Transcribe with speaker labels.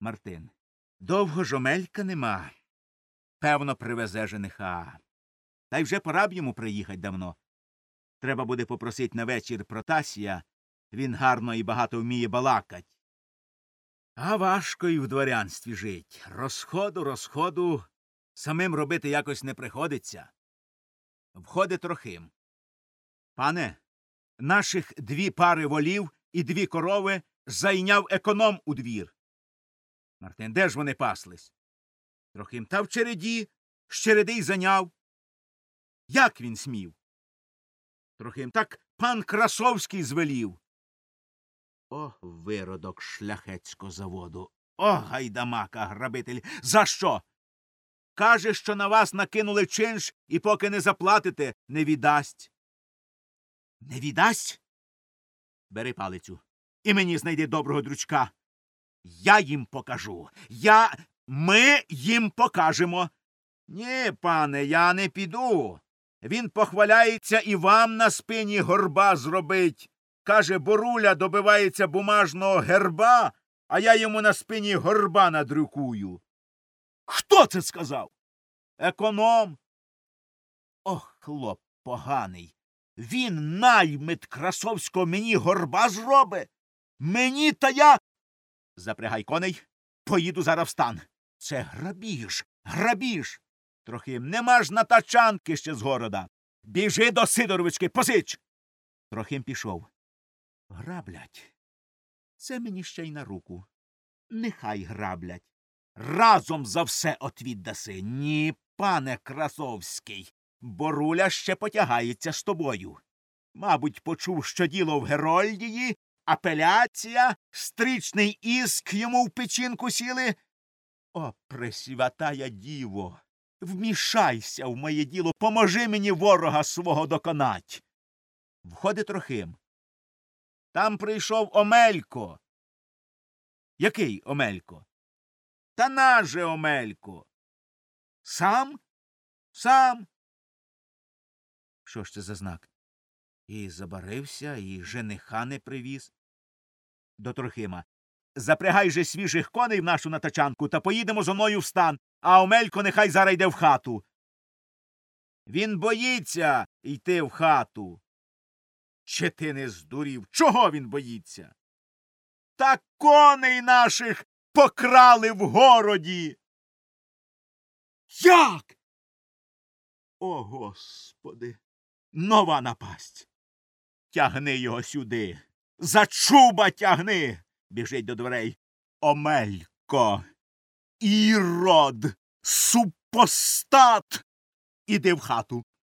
Speaker 1: Мартин. Довго ж омелька нема. Певно, привезе жениха. Та й вже пора б йому приїхать давно. Треба буде попросить на вечір Протасія. Він гарно і багато вміє балакать. А важко і в дворянстві жить. Розходу, розходу самим робити якось не приходиться. Входить трохим. Пане, наших дві пари волів і дві корови зайняв економ у двір. Мартин, де ж вони паслись? Трохим та в череді, з череди й зайняв. Як він смів? Трохим так пан Красовський звелів. О, виродок шляхетського заводу. О, гайдамака, грабитель. За що? Каже, що на вас накинули чинш і поки не заплатите, не віддасть. Не віддасть? Бери палицю. І мені знайди доброго дручка. Я їм покажу. Я. Ми їм покажемо. Ні, пане, я не піду. Він похваляється і вам на спині горба зробить. Каже, боруля добивається бумажного герба, а я йому на спині горба надрукую. Хто це сказав? Економ. Ох, хлоп поганий. Він наймит Красовського мені горба зробить. Мені та я. Запрягай коней, поїду зараз в стан. Це грабіж, грабіж. Трохи нема ж на тачанки ще з города. Біжи до Сидоровички, позич. Трохим пішов. Граблять. Це мені ще й на руку. Нехай граблять. Разом за все отвіддаси. Ні, пане Красовський. Боруля ще потягається з тобою. Мабуть, почув, що діло в Герольдії, апеляція, стрічний іск йому в печінку сіли. О, пресвятая діво, вмішайся в моє діло, поможи мені ворога свого доконать. Входить Трохим. Там прийшов Омелько. Який Омелько? Та наш же Омелько. Сам? Сам. Що ж це за знак? І забарився, і жениха не привіз. До Трохима. Запрягай же свіжих коней в нашу натачанку та поїдемо зо мною в стан, а Омелько нехай зараз йде в хату. Він боїться йти в хату. Чи ти не здурів? Чого він боїться? Та коней наших покрали в городі. Як? О, господи, нова напасть. Тягни його сюди. За чуба тягни. Біжить до дверей. Омелько. Ірод. Супостат. Іди в хату.